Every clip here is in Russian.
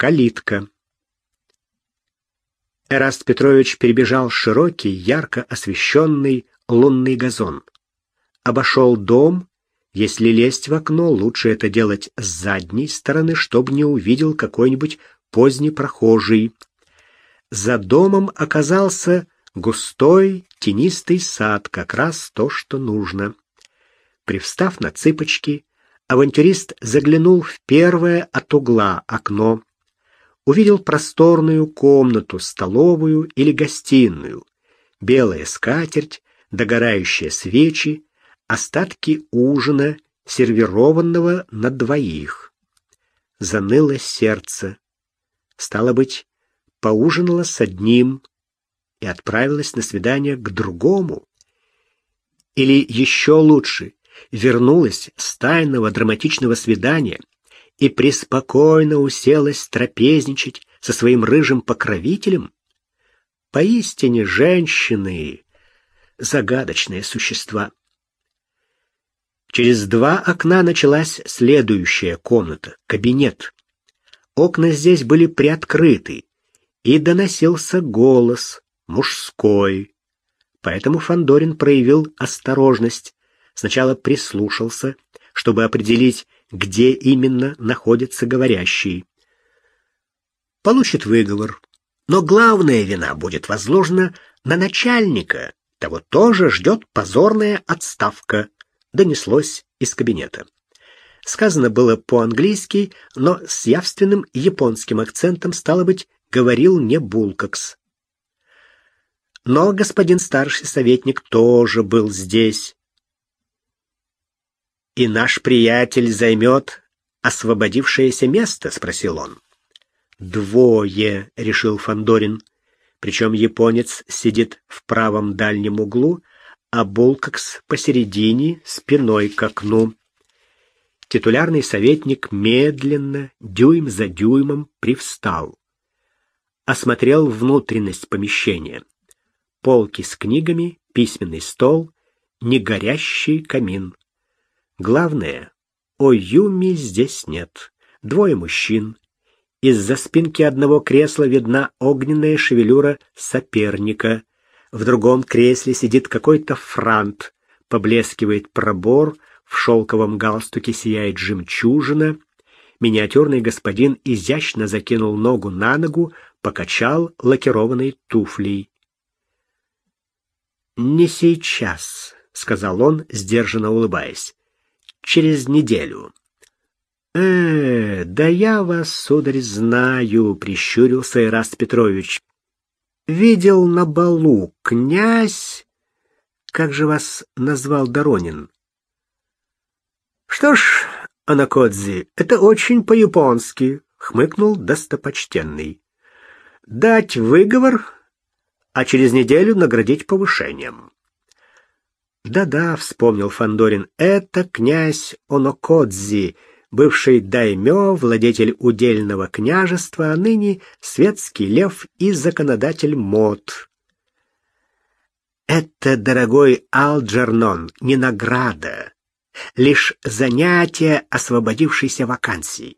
Калитка. Эраст Петрович перебежал широкий, ярко освещенный лунный газон. Обошел дом. Если лезть в окно, лучше это делать с задней стороны, чтобы не увидел какой-нибудь поздний прохожий. За домом оказался густой, тенистый сад, как раз то, что нужно. Привстав на цыпочки, авантюрист заглянул в первое от угла окно. Увидел просторную комнату, столовую или гостиную, белая скатерть, догорающие свечи, остатки ужина, сервированного на двоих. Заныло сердце. Стало быть, поужинала с одним и отправилась на свидание к другому. Или еще лучше, вернулась с тайного драматичного свидания и преспокойно уселась трапезничать со своим рыжим покровителем. Поистине женщины — загадочные существа. Через два окна началась следующая комната — кабинет. Окна здесь были приоткрыты, и доносился голос, мужской. Поэтому Фандорин проявил осторожность. Сначала прислушался, чтобы определить, где именно находится говорящий. Получит выговор, но главная вина будет возложена на начальника. Того тоже ждет позорная отставка, донеслось из кабинета. Сказано было по-английски, но с явственным японским акцентом стало быть говорил не Булкакс. Но господин старший советник тоже был здесь. «И наш приятель займет освободившееся место?» — спросил он. «Двое», — решил Фандорин. Причем японец сидит в правом дальнем углу, а Булкакс посередине, спиной к окну. Титулярный советник медленно, дюйм за дюймом, привстал осмотрел внутренность помещения. Полки с книгами, письменный стол, негорящий камин. Главное, о Юми здесь нет. Двое мужчин. Из-за спинки одного кресла видна огненная шевелюра соперника. В другом кресле сидит какой-то франт. Поблескивает пробор, в шелковом галстуке сияет жемчужина. Миниатюрный господин изящно закинул ногу на ногу, покачал лакированной туфлей. «Не сейчас», — сказал он, сдержанно улыбаясь. «Через неделю». «Э, да я вас, сударь, знаю», — прищурился Ираст Петрович. «Видел на балу князь...» «Как же вас назвал Доронин?» «Что ж, Анакодзи, это очень по-японски», — хмыкнул достопочтенный дать выговор, а через неделю наградить повышением. Да-да, вспомнил Фандорин, это князь Онокодзи, бывший даймё, владетель удельного княжества, а ныне светский лев и законодатель мод. Это, дорогой Алджернон, не награда, лишь занятие освободившейся вакансии.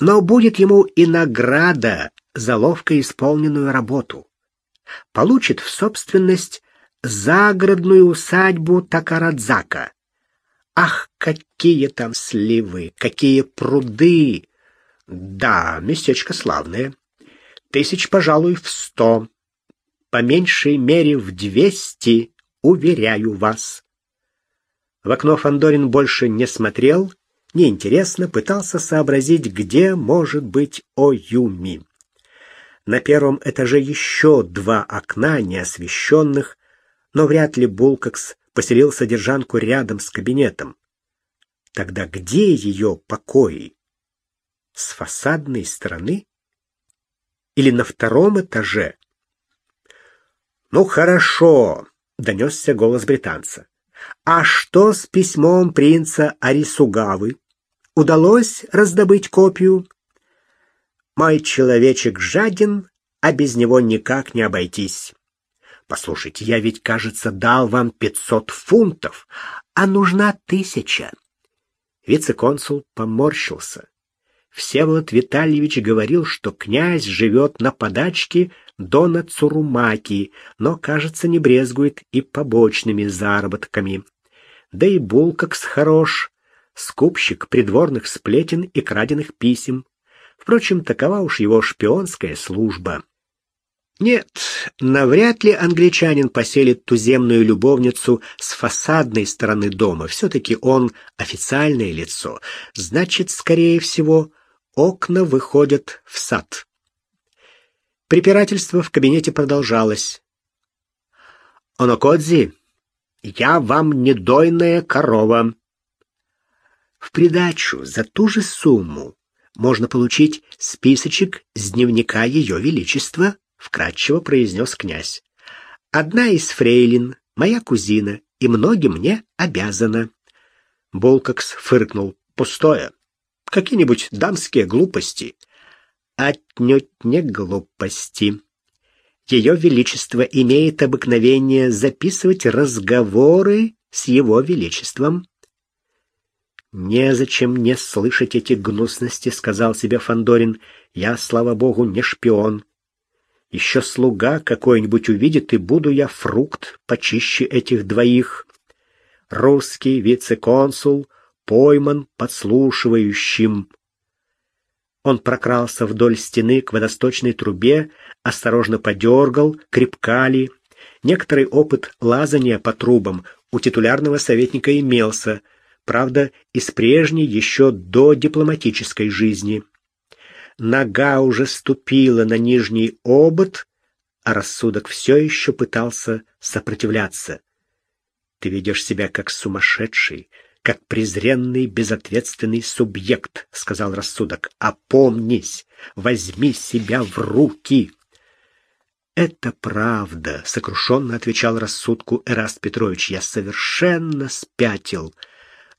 Но будет ему и награда за ловко исполненную работу. Получит в собственность загородную усадьбу Такарадзака. Ах, какие там сливы, какие пруды! Да, местечко славное. Тысяч, пожалуй, в сто. По меньшей мере в двести, уверяю вас. В окно Фандорин больше не смотрел, неинтересно пытался сообразить, где может быть Оюми. На первом этаже еще два окна, неосвещенных, но вряд ли Булкакс поселил содержанку рядом с кабинетом. Тогда где ее покои? С фасадной стороны? Или на втором этаже? «Ну, хорошо», — донесся голос британца. «А что с письмом принца Арисугавы? Удалось раздобыть копию?» Мой человечек жаден, а без него никак не обойтись. Послушайте, я ведь, кажется, дал вам пятьсот фунтов, а нужна тысяча. Вице-консул поморщился. Всеволод Витальевич говорил, что князь живет на подачке Дона Цурумаки, но, кажется, не брезгует и побочными заработками. Да и Булкакс хорош, скупщик придворных сплетен и краденных писем. Впрочем, такова уж его шпионская служба. Нет, навряд ли англичанин поселит туземную любовницу с фасадной стороны дома. Все-таки он официальное лицо. Значит, скорее всего, окна выходят в сад. Препирательство в кабинете продолжалось. «Онокодзи, я вам не дойная корова». В придачу за ту же сумму можно получить списочек с дневника Ее Величества, вкратчиво произнес князь. Одна из фрейлин, моя кузина, и многим мне обязана. Болкакс фыркнул. Пустое. Какие-нибудь дамские глупости. Отнюдь не глупости. Ее Величество имеет обыкновение записывать разговоры с Его Величеством. «Незачем мне слышать эти гнусности», — сказал себе Фандорин. «Я, слава богу, не шпион. Еще слуга какой-нибудь увидит, и буду я фрукт почище этих двоих. Русский вице-консул пойман подслушивающим». Он прокрался вдоль стены к водосточной трубе, осторожно подергал, крепка ли. Некоторый опыт лазания по трубам у титулярного советника имелся — правда, из прежней еще до дипломатической жизни. Нога уже ступила на нижний обод, а рассудок все еще пытался сопротивляться. Ты ведешь себя как сумасшедший, как презренный, безответственный субъект, сказал рассудок. Опомнись, возьми себя в руки. Это правда, сокрушенно отвечал рассудку Эраст Петрович. Я совершенно спятил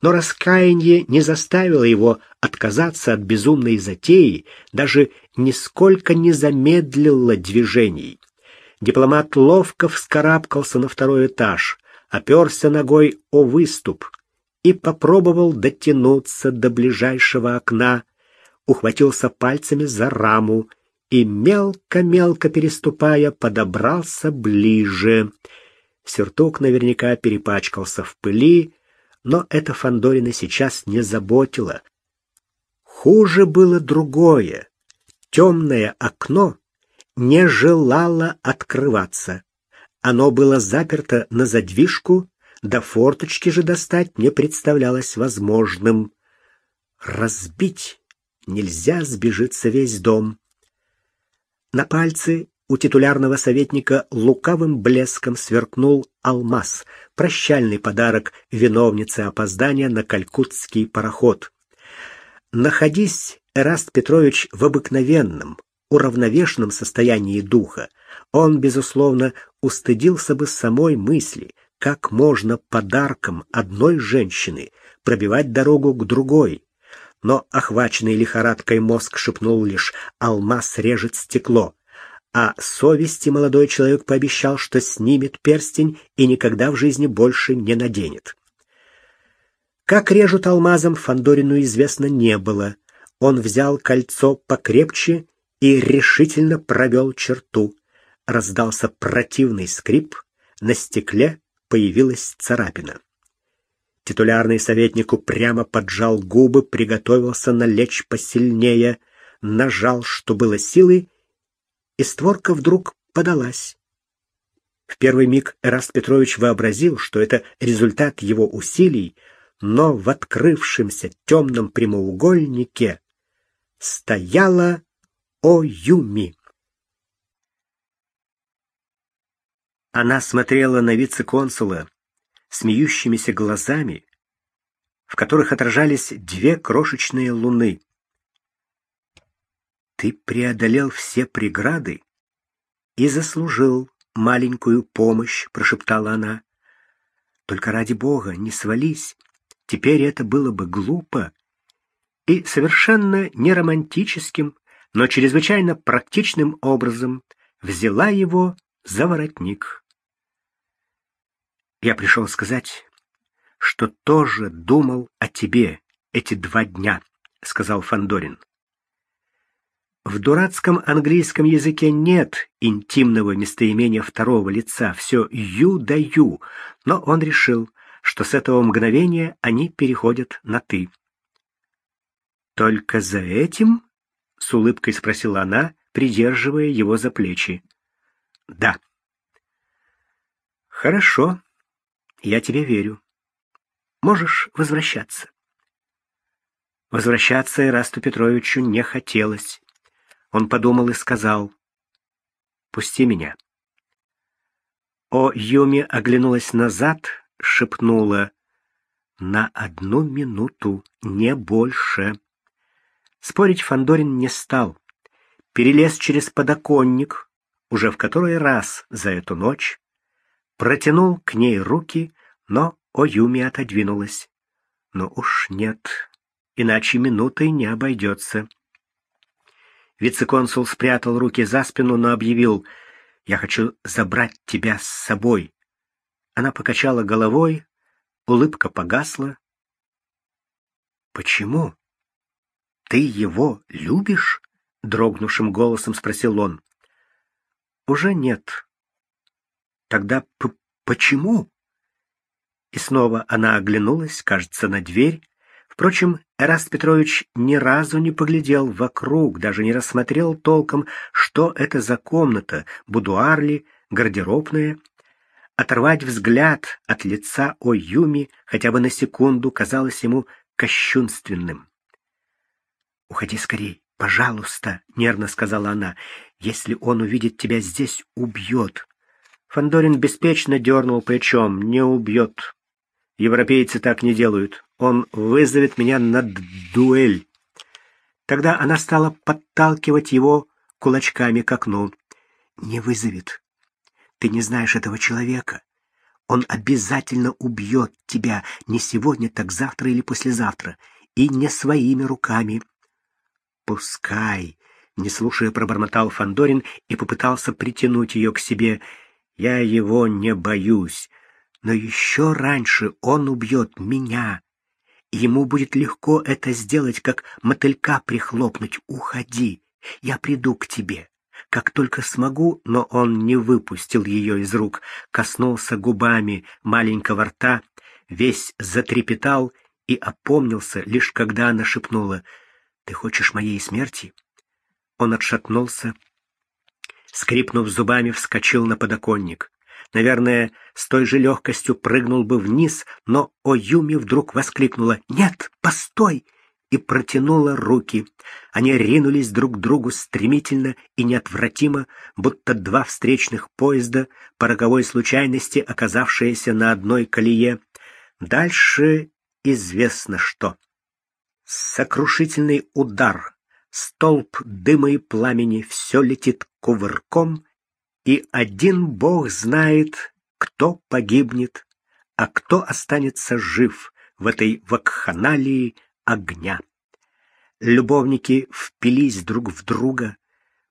но раскаяние не заставило его отказаться от безумной затеи, даже нисколько не замедлило движений. Дипломат ловко вскарабкался на второй этаж, оперся ногой о выступ и попробовал дотянуться до ближайшего окна, ухватился пальцами за раму и, мелко-мелко переступая, подобрался ближе. Сюртук наверняка перепачкался в пыли, но это Фандорина сейчас не заботило. Хуже было другое. Темное окно не желало открываться. Оно было заперто на задвижку, до форточки же достать не представлялось возможным. Разбить нельзя, сбежится весь дом. На пальце у титулярного советника лукавым блеском сверкнул алмаз, прощальный подарок виновнице опоздания на калькутский пароход. Находись Эраст Петрович в обыкновенном, уравновешенном состоянии духа, он, безусловно, устыдился бы самой мысли, как можно подарком одной женщины пробивать дорогу к другой. Но охваченный лихорадкой мозг шепнул лишь «алмаз режет стекло», а совести молодой человек пообещал, что снимет перстень и никогда в жизни больше не наденет. Как режут алмазом, Фандорину известно не было. Он взял кольцо покрепче и решительно провел черту. Раздался противный скрип, на стекле появилась царапина. Титулярный советник упрямо поджал губы, приготовился налечь посильнее, нажал, что было силы, и створка вдруг подалась. В первый миг Эраст Петрович вообразил, что это результат его усилий, но в открывшемся темном прямоугольнике стояла Оюми. Она смотрела на вице-консула смеющимися глазами, в которых отражались две крошечные луны. Ты преодолел все преграды и заслужил маленькую помощь, прошептала она. Только ради бога, не свались. Теперь это было бы глупо и совершенно не романтическим, но чрезвычайно практичным образом взяла его за воротник. Я пришел сказать, что тоже думал о тебе эти два дня, сказал Фандорин. В дурацком английском языке нет интимного местоимения второго лица, все «ю» да «ю», но он решил, что с этого мгновения они переходят на «ты». «Только за этим?» — с улыбкой спросила она, придерживая его за плечи. «Да». «Хорошо, я тебе верю. Можешь возвращаться». Возвращаться Ирасту Петровичу не хотелось. Он подумал и сказал, «Пусти меня». О Юми оглянулась назад, шепнула, «На одну минуту, не больше». Спорить Фандорин не стал. Перелез через подоконник, уже в который раз за эту ночь, протянул к ней руки, но Оюми отодвинулась. Но уж нет, иначе минутой не обойдется. Вице-консул спрятал руки за спину, но объявил, «Я хочу забрать тебя с собой». Она покачала головой, улыбка погасла. «Почему? Ты его любишь?» — дрогнувшим голосом спросил он. «Уже нет». «Тогда почему?» И снова она оглянулась, кажется, на дверь, Впрочем, Эраст Петрович ни разу не поглядел вокруг, даже не рассмотрел толком, что это за комната, будуар ли, гардеробная. Оторвать взгляд от лица Оюми хотя бы на секунду казалось ему кощунственным. «Уходи скорей, пожалуйста», — нервно сказала она. «Если он увидит тебя здесь, убьет». Фандорин беспечно дернул плечом. «Не убьет. Европейцы так не делают. Он вызовет меня на дуэль. Тогда она стала подталкивать его кулачками к окну. Не вызовет. Ты не знаешь этого человека. Он обязательно убьет тебя не сегодня, так завтра или послезавтра, и не своими руками. Пускай, не слушая, пробормотал Фандорин и попытался притянуть ее к себе. Я его не боюсь, но еще раньше он убьет меня. Ему будет легко это сделать, как мотылька прихлопнуть. Уходи, я приду к тебе. Как только смогу, но он не выпустил ее из рук, коснулся губами маленького рта, весь затрепетал и опомнился, лишь когда она шепнула «Ты хочешь моей смерти?» Он отшатнулся, скрипнув зубами, вскочил на подоконник. Наверное, с той же легкостью прыгнул бы вниз, но Оюми вдруг воскликнула «Нет, постой!» и протянула руки. Они ринулись друг к другу стремительно и неотвратимо, будто два встречных поезда, по роковой случайности оказавшиеся на одной колее. Дальше известно что. Сокрушительный удар, столб дыма и пламени, все летит кувырком, и один Бог знает, кто погибнет, а кто останется жив в этой вакханалии огня. Любовники впились друг в друга,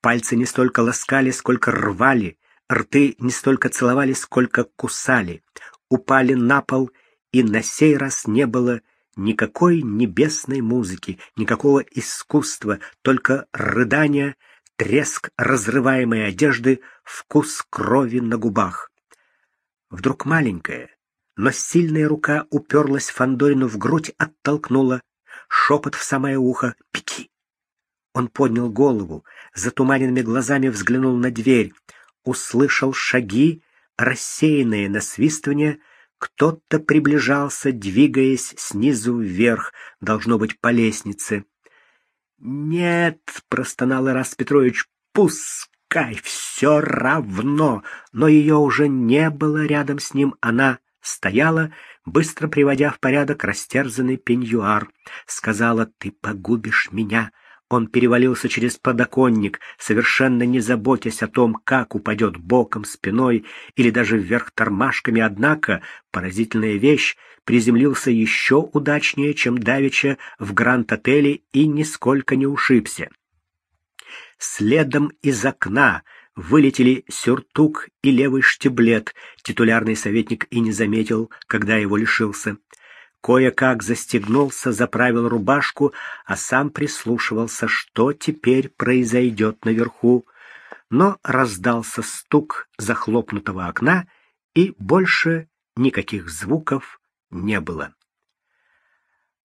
пальцы не столько ласкали, сколько рвали, рты не столько целовали, сколько кусали, упали на пол, и на сей раз не было никакой небесной музыки, никакого искусства, только рыдания — треск разрываемой одежды, вкус крови на губах. Вдруг маленькая, но сильная рука уперлась Фандорину в грудь, оттолкнула, шепот в самое ухо «Пеки!». Он поднял голову, затуманенными глазами взглянул на дверь, услышал шаги, рассеянные насвистывания, кто-то приближался, двигаясь снизу вверх, должно быть, по лестнице. «Нет», — простонал Ирас Петрович, — «пускай, все равно». Но ее уже не было рядом с ним, она стояла, быстро приводя в порядок растерзанный пеньюар. Сказала, «Ты погубишь меня». Он перевалился через подоконник, совершенно не заботясь о том, как упадет боком, спиной или даже вверх тормашками, однако поразительная вещь приземлился еще удачнее, чем давеча в Гранд-отеле и нисколько не ушибся. Следом из окна вылетели сюртук и левый штиблет. Титулярный советник и не заметил, когда его лишился. Кое-как застегнулся, заправил рубашку, а сам прислушивался, что теперь произойдет наверху. Но раздался стук захлопнутого окна, и больше никаких звуков не было.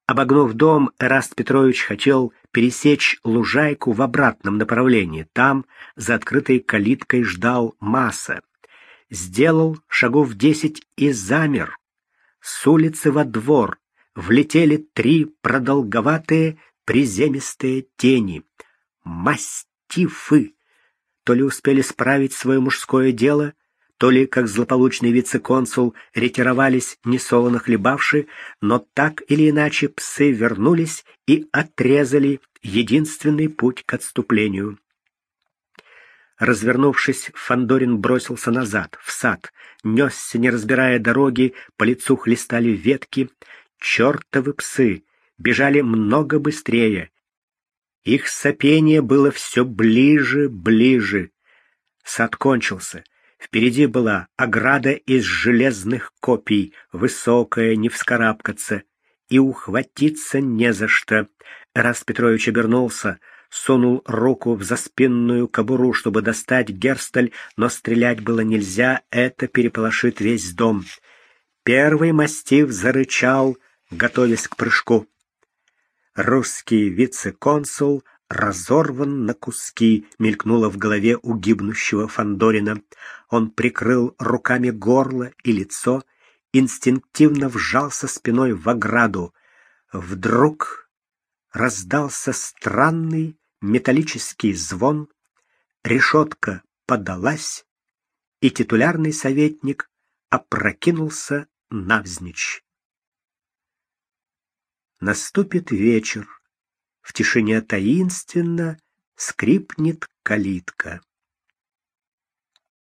Обогнув дом, Эраст Петрович хотел пересечь лужайку в обратном направлении. Там, за открытой калиткой, ждал масса. Сделал шагов десять и замер. С улицы во двор влетели три продолговатые приземистые тени. Мастифы! То ли успели справить свое мужское дело, то ли, как злополучный вице-консул, ретировались несолоно хлебавши, но так или иначе псы вернулись и отрезали единственный путь к отступлению. Развернувшись, Фандорин бросился назад, в сад, несся, не разбирая дороги, по лицу хлестали ветки. Чертовы псы бежали много быстрее. Их сопение было все ближе, ближе. Сад кончился. Впереди была ограда из железных копий, высокая, не вскарабкаться, и ухватиться не за что. Раз Петрович обернулся — сунул руку в заспинную кобуру, чтобы достать герсталь, но стрелять было нельзя, это переполошит весь дом. Первый мастив зарычал, готовясь к прыжку. Русский вице-консул разорван на куски, мелькнуло в голове у гибнущего Фандорина. Он прикрыл руками горло и лицо, инстинктивно вжался спиной в ограду. Вдруг раздался странный металлический звон, решетка подалась, и титулярный советник опрокинулся навзничь. Наступит вечер, в тишине таинственно скрипнет калитка.